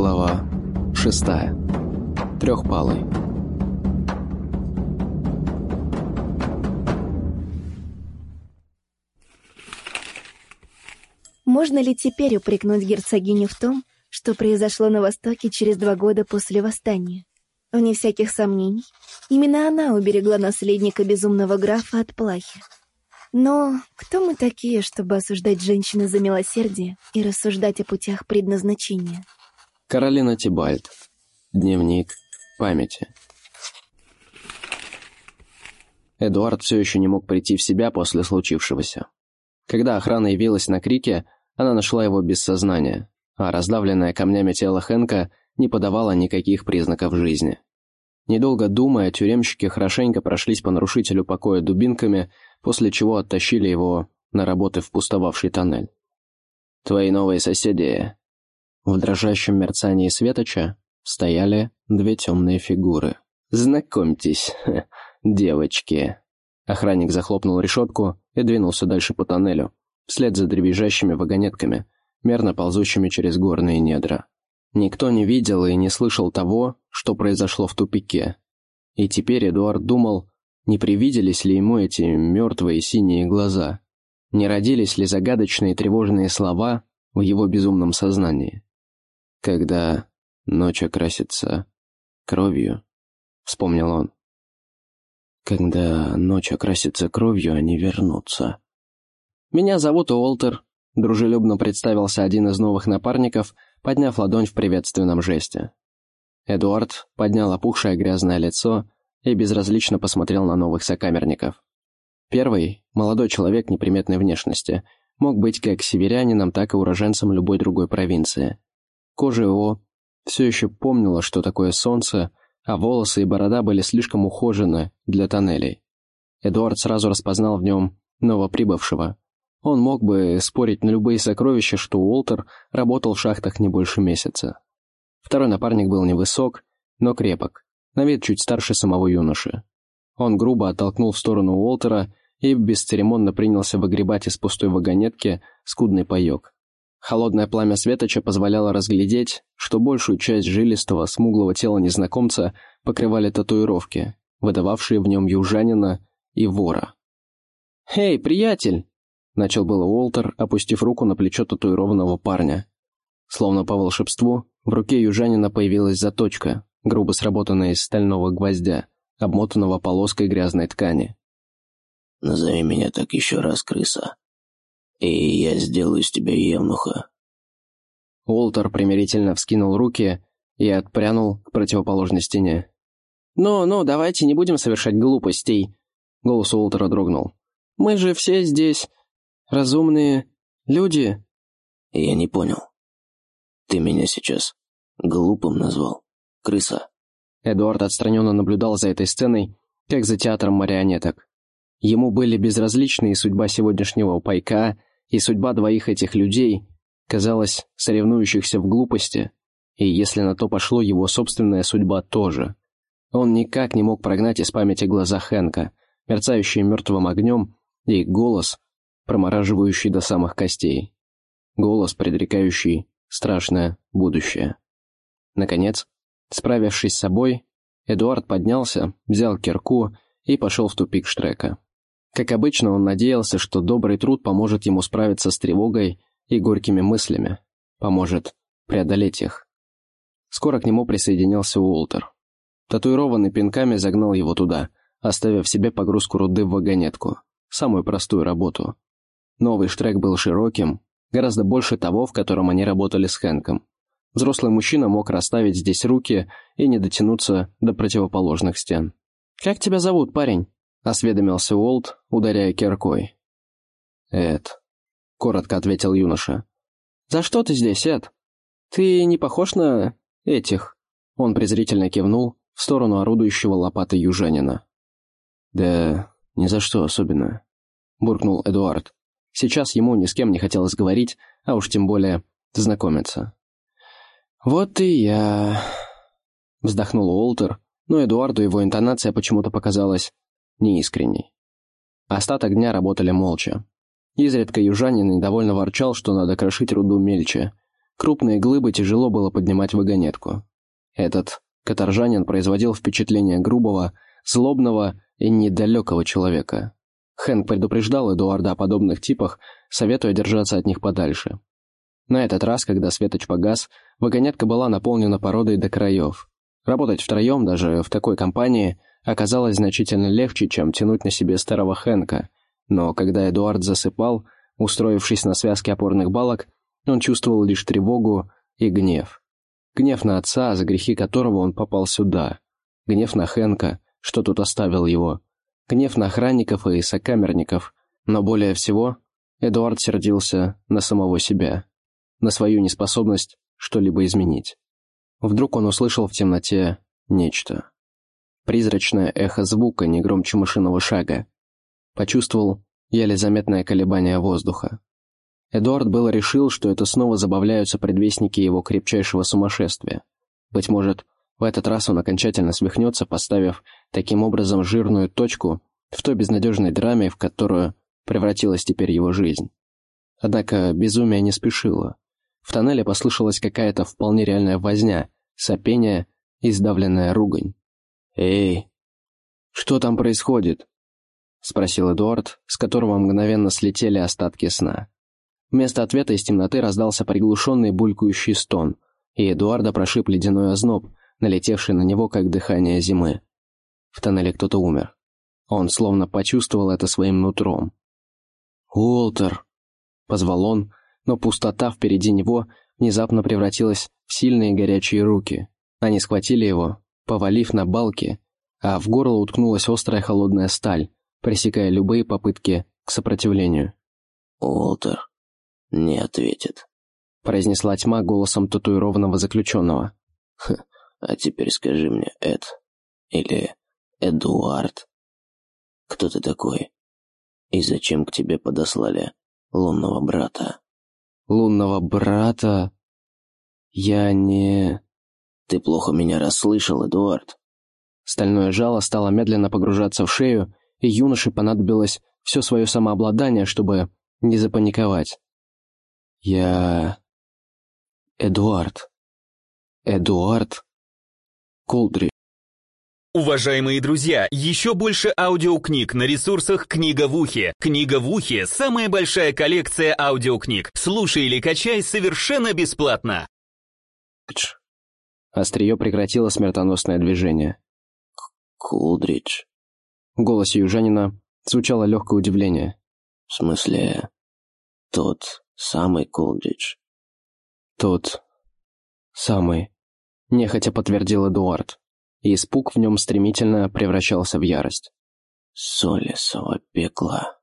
Глава шестая. Трехпалый. Можно ли теперь упрекнуть герцогиню в том, что произошло на Востоке через два года после восстания? Вне всяких сомнений, именно она уберегла наследника безумного графа от плахи. Но кто мы такие, чтобы осуждать женщины за милосердие и рассуждать о путях предназначения? Каролина Тибальд. Дневник памяти. Эдуард все еще не мог прийти в себя после случившегося. Когда охрана явилась на крике, она нашла его без сознания, а раздавленное камнями тело Хэнка не подавало никаких признаков жизни. Недолго думая, тюремщики хорошенько прошлись по нарушителю покоя дубинками, после чего оттащили его на работы в пустовавший тоннель. «Твои новые соседи...» В дрожащем мерцании светоча стояли две темные фигуры. «Знакомьтесь, девочки!» Охранник захлопнул решетку и двинулся дальше по тоннелю, вслед за дребезжащими вагонетками, мерно ползущими через горные недра. Никто не видел и не слышал того, что произошло в тупике. И теперь Эдуард думал, не привиделись ли ему эти мертвые синие глаза, не родились ли загадочные тревожные слова в его безумном сознании. «Когда ночь окрасится кровью», — вспомнил он. «Когда ночь окрасится кровью, они вернутся». «Меня зовут Уолтер», — дружелюбно представился один из новых напарников, подняв ладонь в приветственном жесте. Эдуард поднял опухшее грязное лицо и безразлично посмотрел на новых сокамерников. Первый, молодой человек неприметной внешности, мог быть как северянином, так и уроженцем любой другой провинции. Кожа его все еще помнила, что такое солнце, а волосы и борода были слишком ухожены для тоннелей. Эдуард сразу распознал в нем новоприбывшего. Он мог бы спорить на любые сокровища, что Уолтер работал в шахтах не больше месяца. Второй напарник был невысок, но крепок, на вид чуть старше самого юноши. Он грубо оттолкнул в сторону Уолтера и бесцеремонно принялся выгребать из пустой вагонетки скудный паек. Холодное пламя светоча позволяло разглядеть, что большую часть жилистого, смуглого тела незнакомца покрывали татуировки, выдававшие в нем южанина и вора. «Эй, приятель!» — начал было Уолтер, опустив руку на плечо татуированного парня. Словно по волшебству, в руке южанина появилась заточка, грубо сработанная из стального гвоздя, обмотанного полоской грязной ткани. «Назови меня так еще раз, крыса, и я сделаю из тебя евнуха». Уолтер примирительно вскинул руки и отпрянул к противоположной стене. «Ну-ну, давайте не будем совершать глупостей», — голос Уолтера дрогнул. «Мы же все здесь разумные люди». «Я не понял. Ты меня сейчас глупым назвал, крыса?» Эдуард отстраненно наблюдал за этой сценой, как за театром марионеток. Ему были безразличны и судьба сегодняшнего пайка, и судьба двоих этих людей, казалось, соревнующихся в глупости, и если на то пошло, его собственная судьба тоже. Он никак не мог прогнать из памяти глаза Хэнка, мерцающие мертвым огнем, и голос, промораживающий до самых костей. Голос, предрекающий страшное будущее. Наконец, справившись с собой, Эдуард поднялся, взял кирку и пошел в тупик Штрека. Как обычно, он надеялся, что добрый труд поможет ему справиться с тревогой и горькими мыслями, поможет преодолеть их. Скоро к нему присоединился Уолтер. Татуированный пинками загнал его туда, оставив себе погрузку руды в вагонетку, самую простую работу. Новый штрек был широким, гораздо больше того, в котором они работали с Хэнком. Взрослый мужчина мог расставить здесь руки и не дотянуться до противоположных стен. «Как тебя зовут, парень?» — осведомился Уолт, ударяя киркой. «Эд», — коротко ответил юноша. «За что ты здесь, Эд? Ты не похож на этих?» Он презрительно кивнул в сторону орудующего лопатой южанина. «Да ни за что особенно», — буркнул Эдуард. Сейчас ему ни с кем не хотелось говорить, а уж тем более знакомиться. «Вот и я...» — вздохнул Уолтер, но Эдуарду его интонация почему-то показалась неискренней. Остаток дня работали молча. Изредка южанин недовольно ворчал, что надо крошить руду мельче. Крупные глыбы тяжело было поднимать вагонетку. Этот каторжанин производил впечатление грубого, злобного и недалекого человека. Хэнк предупреждал Эдуарда о подобных типах, советуя держаться от них подальше. На этот раз, когда светоч погас, вагонетка была наполнена породой до краев. Работать втроем, даже в такой компании, оказалось значительно легче, чем тянуть на себе старого Хэнка, но когда Эдуард засыпал, устроившись на связке опорных балок, он чувствовал лишь тревогу и гнев. Гнев на отца, за грехи которого он попал сюда. Гнев на Хэнка, что тут оставил его. Гнев на охранников и сокамерников. Но более всего Эдуард сердился на самого себя. На свою неспособность что-либо изменить. Вдруг он услышал в темноте нечто. Призрачное эхо звука, не громче машинного шага. Почувствовал еле заметное колебание воздуха. Эдуард было решил, что это снова забавляются предвестники его крепчайшего сумасшествия. Быть может, в этот раз он окончательно свихнется, поставив таким образом жирную точку в той безнадежной драме, в которую превратилась теперь его жизнь. Однако безумие не спешило. В тоннеле послышалась какая-то вполне реальная возня, сопение и сдавленная ругань. «Эй, что там происходит?» — спросил Эдуард, с которого мгновенно слетели остатки сна. Вместо ответа из темноты раздался приглушенный булькающий стон, и Эдуарда прошиб ледяной озноб, налетевший на него, как дыхание зимы. В тоннеле кто-то умер. Он словно почувствовал это своим нутром. «Уолтер!» — позвал он, но пустота впереди него внезапно превратилась в сильные горячие руки. Они схватили его, повалив на балки, а в горло уткнулась острая холодная сталь, пресекая любые попытки к сопротивлению. «Уолтер не ответит», — произнесла тьма голосом татуированного заключенного. «А теперь скажи мне, Эд, или Эдуард, кто ты такой? И зачем к тебе подослали лунного брата?» «Лунного брата? Я не...» «Ты плохо меня расслышал, Эдуард». Стальное жало стало медленно погружаться в шею, и юноше понадобилось все свое самообладание, чтобы не запаниковать. «Я... Эдуард. Эдуард Колдри». Уважаемые друзья, еще больше аудиокниг на ресурсах «Книга в ухе». «Книга в ухе» — самая большая коллекция аудиокниг. Слушай или качай совершенно бесплатно. Острие прекратило смертоносное движение. «Кулдридж». В голосе южанина звучало легкое удивление. «В смысле, тот самый Кулдридж?» «Тот самый», — нехотя подтвердил Эдуард, и испуг в нем стремительно превращался в ярость. «Солесово пекла».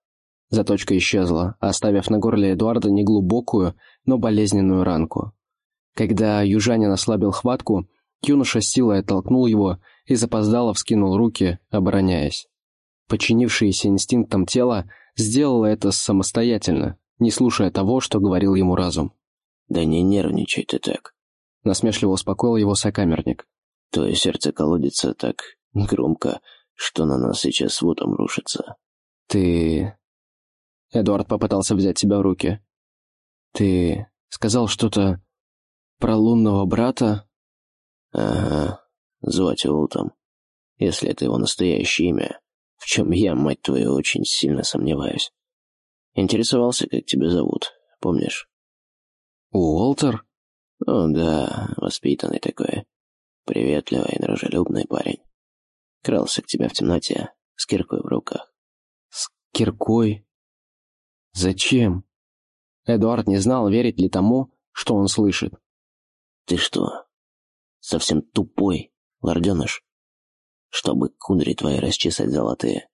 Заточка исчезла, оставив на горле Эдуарда неглубокую, но болезненную ранку. Когда южанин ослабил хватку, юноша силой оттолкнул его и запоздало вскинул руки, обороняясь. Подчинившееся инстинктам тело сделало это самостоятельно, не слушая того, что говорил ему разум. «Да не нервничай ты так», — насмешливо успокоил его сокамерник. «Твое сердце колодится так громко, что на нас сейчас вот рушится». «Ты...» Эдуард попытался взять себя в руки. «Ты сказал что-то про лунного брата?» «Ага, звать его там, если это его настоящее имя, в чем я, мать твою, очень сильно сомневаюсь. Интересовался, как тебя зовут, помнишь?» «Уолтер?» «О, да, воспитанный такой, приветливый и дружелюбный парень. Крался к тебе в темноте, с киркой в руках». «С киркой? Зачем?» Эдуард не знал, верить ли тому, что он слышит. «Ты что, совсем тупой, лорденыш? Чтобы кудри твои расчесать золотые.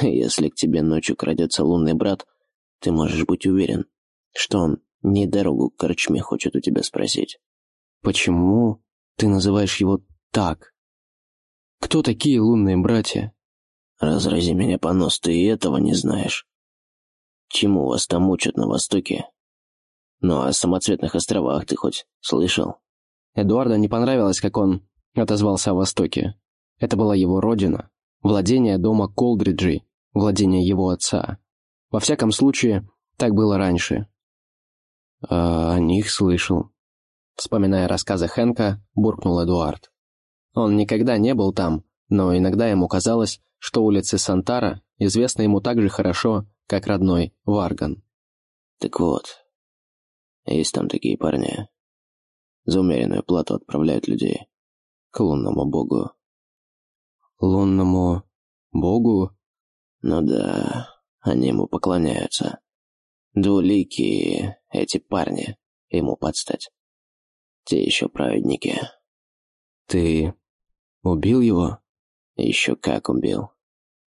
Если к тебе ночью крадется лунный брат, ты можешь быть уверен, что он не дорогу к корчме хочет у тебя спросить». «Почему ты называешь его так? Кто такие лунные братья?» «Разрази меня по нос, ты и этого не знаешь. Чему вас там учат на Востоке, ну а о самоцветных островах ты хоть слышал? Эдуарду не понравилось, как он отозвался о Востоке. Это была его родина, владение дома Колдриджи, владение его отца. Во всяком случае, так было раньше. А, «О них слышал». Вспоминая рассказы Хэнка, буркнул Эдуард. Он никогда не был там, но иногда ему казалось, что улицы Сантара известны ему так же хорошо, как родной Варган. «Так вот, есть там такие парни. За умеренную плату отправляют людей к лунному богу». «Лунному богу?» «Ну да, они ему поклоняются. Двуликие эти парни ему подстать. Те еще праведники». «Ты убил его?» «Еще как убил.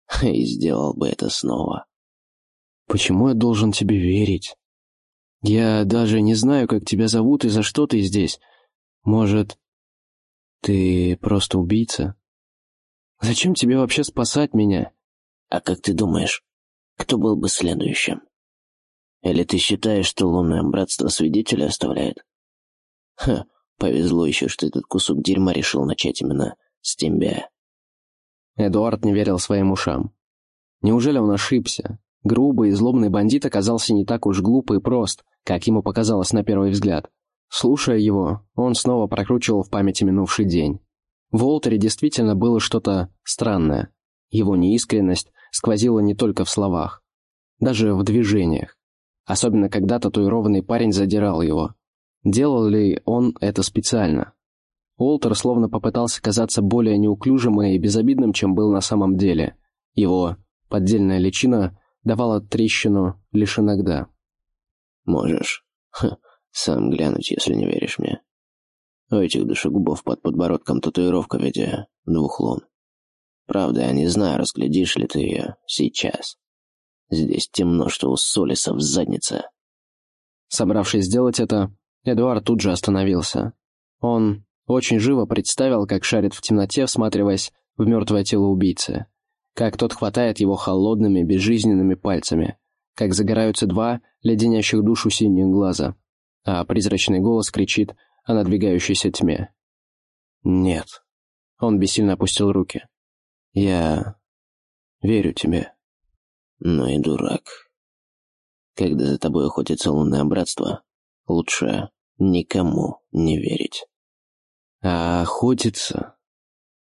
И сделал бы это снова». «Почему я должен тебе верить? Я даже не знаю, как тебя зовут и за что ты здесь. Может, ты просто убийца? Зачем тебе вообще спасать меня?» «А как ты думаешь, кто был бы следующим? Или ты считаешь, что лунное братство свидетеля оставляет? Ха, повезло еще, что этот кусок дерьма решил начать именно с тебя». Эдуард не верил своим ушам. Неужели он ошибся? Грубый и злобный бандит оказался не так уж глуп и прост, как ему показалось на первый взгляд. Слушая его, он снова прокручивал в памяти минувший день. В Уолтере действительно было что-то странное. Его неискренность сквозила не только в словах, даже в движениях. Особенно когда татуированный парень задирал его. Делал ли он это специально? Уолтер словно попытался казаться более неуклюжим и безобидным, чем был на самом деле. Его поддельная личина давала трещину лишь иногда. «Можешь Ха, сам глянуть, если не веришь мне. У этих душегубов под подбородком татуировка в виде двух лун. Правда, я не знаю, разглядишь ли ты ее сейчас. Здесь темно, что у Солиса в заднице». Собравшись сделать это, Эдуард тут же остановился. Он очень живо представил, как шарит в темноте, всматриваясь в мертвое тело убийцы. Как тот хватает его холодными, безжизненными пальцами. Как загораются два леденящих душу синих глаза. А призрачный голос кричит о надвигающейся тьме. «Нет». Он бессильно опустил руки. «Я верю тебе». «Ну и дурак. Когда за тобой охотится лунное братство, лучше никому не верить». А охотиться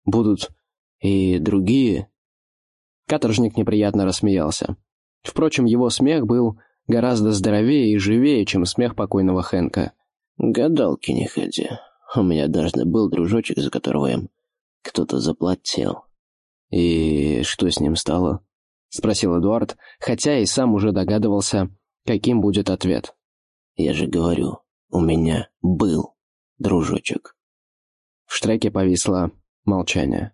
будут и другие. Каторжник неприятно рассмеялся. Впрочем, его смех был гораздо здоровее и живее, чем смех покойного Хэнка. «Гадалки не ходи. У меня даже был дружочек, за которого им кто-то заплатил». «И что с ним стало?» — спросил Эдуард, хотя и сам уже догадывался, каким будет ответ. «Я же говорю, у меня был дружочек». В штреке повисло молчание.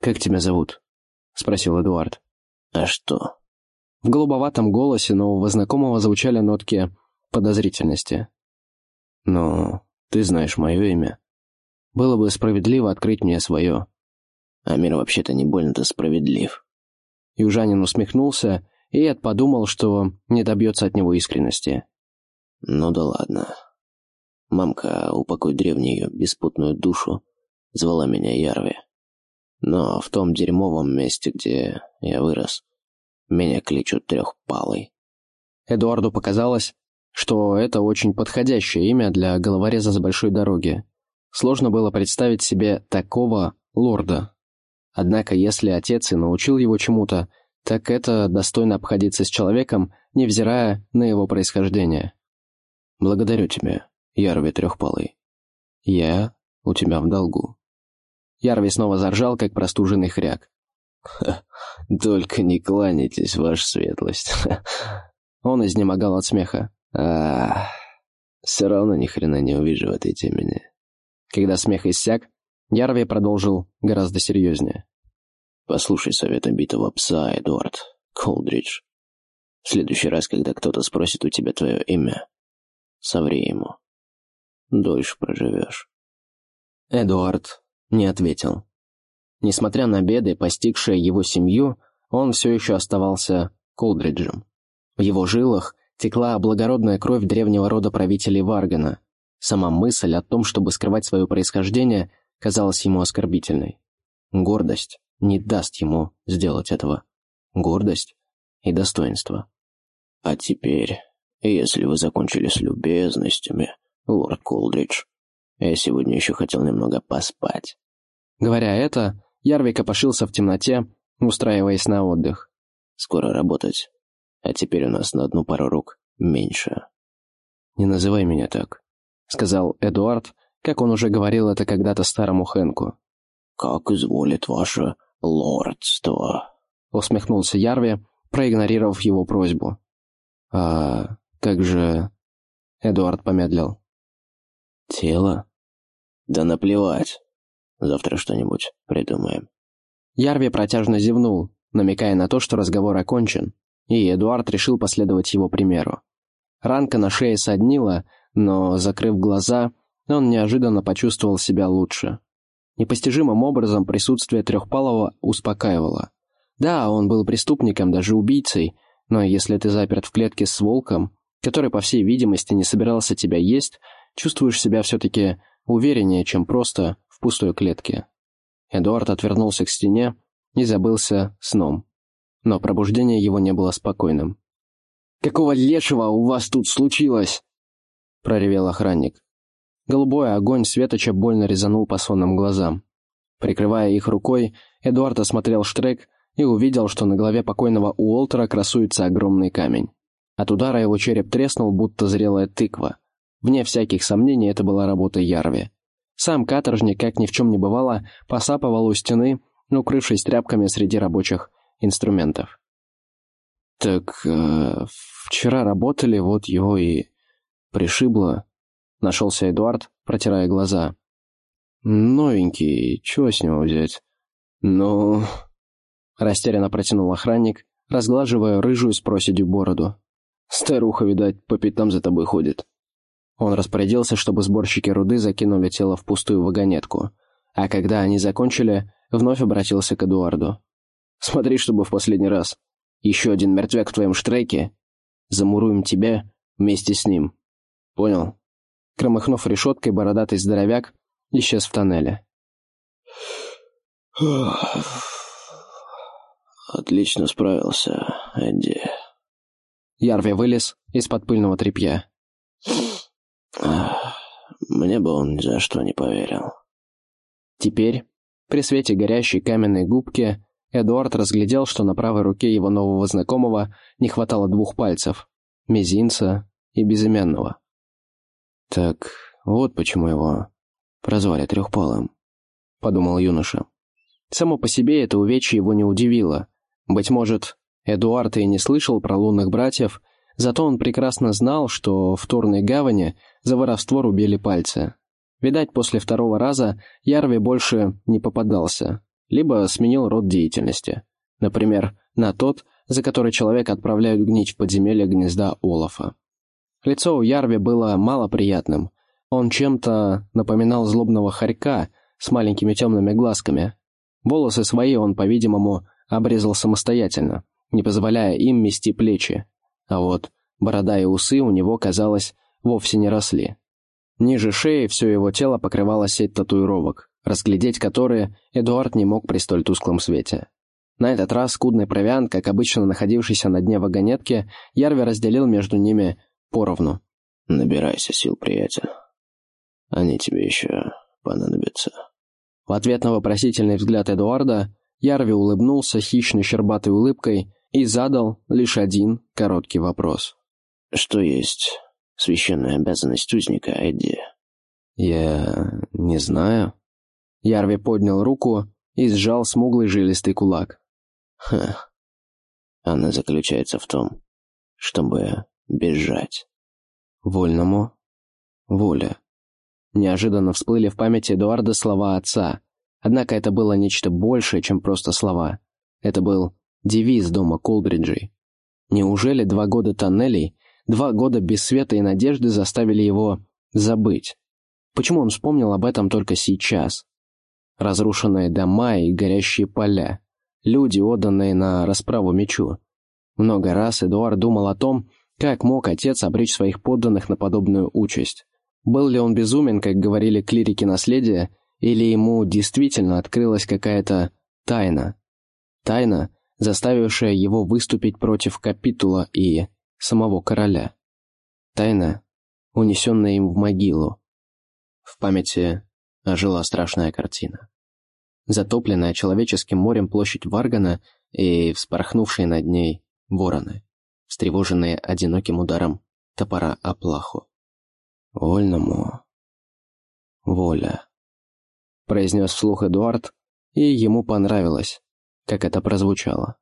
«Как тебя зовут?» — спросил Эдуард. «А что?» В голубоватом голосе нового знакомого звучали нотки подозрительности. «Ну, ты знаешь мое имя. Было бы справедливо открыть мне свое». «А мир вообще-то не больно-то справедлив». Южанин усмехнулся, и Эд подумал, что не добьется от него искренности. «Ну да ладно. Мамка, упокой древнюю беспутную душу, звала меня Ярви. Но в том дерьмовом месте, где я вырос, меня кличут трехпалой. Эдуарду показалось, что это очень подходящее имя для головореза с большой дороги. Сложно было представить себе такого лорда. Однако, если отец и научил его чему-то, так это достойно обходиться с человеком, невзирая на его происхождение. «Благодарю тебя», Ярви трехпалый. Я у тебя в долгу. Ярви снова заржал, как простуженный хряк. Только не кланяйтесь, ваша светлость. Он изнемогал от смеха. А, все равно ни хрена не увижу в этой темени. Когда смех иссяк, Ярви продолжил гораздо серьезнее. Послушай совет битого пса, Эдуард Колдридж. В следующий раз, когда кто-то спросит у тебя твое имя, соври ему дольше проживешь». Эдуард не ответил. Несмотря на беды, постигшие его семью, он все еще оставался Колдриджем. В его жилах текла благородная кровь древнего рода правителей Варгана. Сама мысль о том, чтобы скрывать свое происхождение, казалась ему оскорбительной. Гордость не даст ему сделать этого. Гордость и достоинство. «А теперь Если вы закончили с любезностями, лорд Колдридж, я сегодня еще хотел немного поспать». Говоря это, Ярвик опошился в темноте, устраиваясь на отдых. «Скоро работать, а теперь у нас на одну пару рук меньше». «Не называй меня так», — сказал Эдуард, как он уже говорил это когда-то старому Хэнку. «Как изволит ваше лордство», — усмехнулся Ярви, проигнорировав его просьбу. «А как же...» — Эдуард помедлил. «Тело? Да наплевать. Завтра что-нибудь придумаем». Ярви протяжно зевнул, намекая на то, что разговор окончен, и Эдуард решил последовать его примеру. Ранка на шее соднила, но, закрыв глаза, он неожиданно почувствовал себя лучше. Непостижимым образом присутствие Трехпалого успокаивало. Да, он был преступником, даже убийцей, но если ты заперт в клетке с волком, который, по всей видимости, не собирался тебя есть, чувствуешь себя все-таки увереннее, чем просто пустой клетке. Эдуард отвернулся к стене и забылся сном. Но пробуждение его не было спокойным. «Какого лешего у вас тут случилось?» — проревел охранник. Голубой огонь светоча больно резанул по сонным глазам. Прикрывая их рукой, Эдуард осмотрел штрек и увидел, что на голове покойного Уолтера красуется огромный камень. От удара его череп треснул, будто зрелая тыква. Вне всяких сомнений, это была работа Ярви. Сам каторжник, как ни в чем не бывало, посапывал у стены, укрывшись тряпками среди рабочих инструментов. «Так э, вчера работали, вот его и пришибло», — нашелся Эдуард, протирая глаза. «Новенький, чего с него взять?» «Ну...» — растерянно протянул охранник, разглаживая рыжую с проседью бороду. «Старуха, видать, по пятам за тобой ходит». Он распорядился, чтобы сборщики руды закинули тело в пустую вагонетку, а когда они закончили, вновь обратился к Эдуарду. «Смотри, чтобы в последний раз. Еще один мертвяк в твоем штреке. Замуруем тебя вместе с ним. Понял?» Кромыхнув решеткой, бородатый здоровяк исчез в тоннеле. «Отлично справился, Энди». Ярви вылез из-под пыльного тряпья. Мне бы он ни за что не поверил. Теперь, при свете горящей каменной губки, Эдуард разглядел, что на правой руке его нового знакомого не хватало двух пальцев — мизинца и безымянного. «Так вот почему его прозвали Трехпалым», — подумал юноша. Само по себе это увечье его не удивило. Быть может, Эдуард и не слышал про лунных братьев, зато он прекрасно знал, что в Турной гавани за воровство рубили пальцы. Видать, после второго раза Ярви больше не попадался, либо сменил род деятельности. Например, на тот, за который человек отправляют гнить в подземелье гнезда Олафа. Лицо у Ярви было малоприятным. Он чем-то напоминал злобного хорька с маленькими темными глазками. Волосы свои он, по-видимому, обрезал самостоятельно, не позволяя им мести плечи. А вот борода и усы у него, казалось, вовсе не росли. Ниже шеи все его тело покрывала сеть татуировок, разглядеть которые Эдуард не мог при столь тусклом свете. На этот раз скудный провиант, как обычно находившийся на дне вагонетки, Ярви разделил между ними поровну. «Набирайся сил, приятель. Они тебе еще понадобятся». В ответ на вопросительный взгляд Эдуарда Ярви улыбнулся хищной щербатой улыбкой и задал лишь один короткий вопрос. «Что есть священная обязанность узника, Эдди?» «Я не знаю». Ярви поднял руку и сжал смуглый жилистый кулак. «Ха. Она заключается в том, чтобы бежать. Вольному. Воля. Неожиданно всплыли в памяти Эдуарда слова отца. Однако это было нечто большее, чем просто слова. Это был девиз дома Колбриджей. Неужели два года тоннелей, два года без света и надежды заставили его забыть? Почему он вспомнил об этом только сейчас? Разрушенные дома и горящие поля. Люди, отданные на расправу мечу. Много раз Эдуард думал о том, как мог отец обречь своих подданных на подобную участь? Был ли он безумен, как говорили клирики наследия, или ему действительно открылась какая-то тайна? Тайна, заставившая его выступить против капитула и самого короля. Тайна, унесенная им в могилу. В памяти ожила страшная картина. Затопленная человеческим морем площадь Варгана и вспорхнувшие над ней вороны, встревоженные одиноким ударом топора о плаху. «Вольному воля», — произнес вслух Эдуард, и ему понравилось, как это прозвучало.